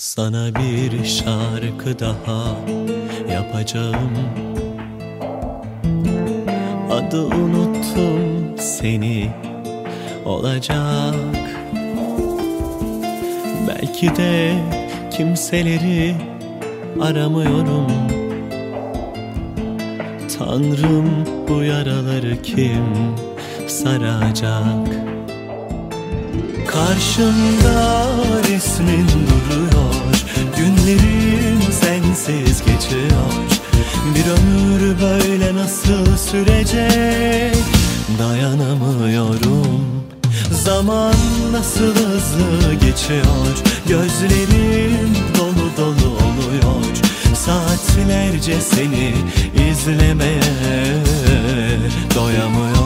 Sana bir şarkı daha yapacağım. Adı unuttum seni olacak. Belki de kimseleri aramıyorum. Tanrım bu yaraları kim saracak? Karşımda resmin duruyor Dayanamıyorum. Zaman nasıl hızlı geçiyor? Gözlerim dolu dolu oluyor. Saatlerce seni izlemeye doyamıyorum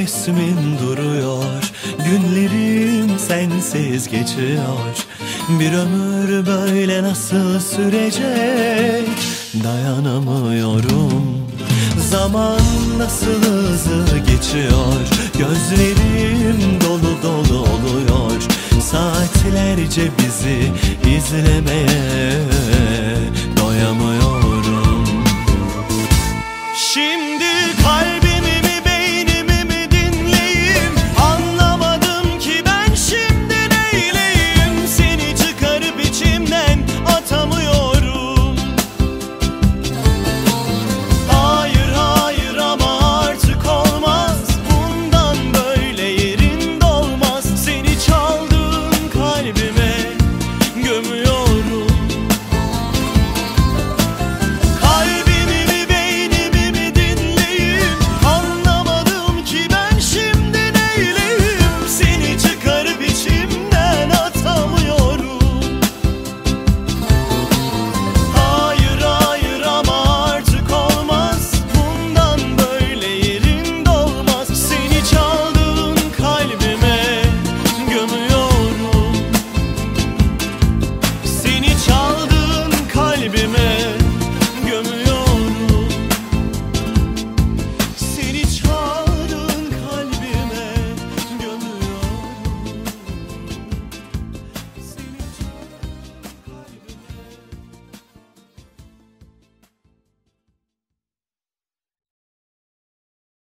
Resmin duruyor Günlerim sensiz geçiyor. Bir ömür böyle nasıl sürecek? Dayanamıyorum. Zaman nasıl hızlı geçiyor? Gözlerim dolu dolu oluyor. Saatlerce bizi izlemeye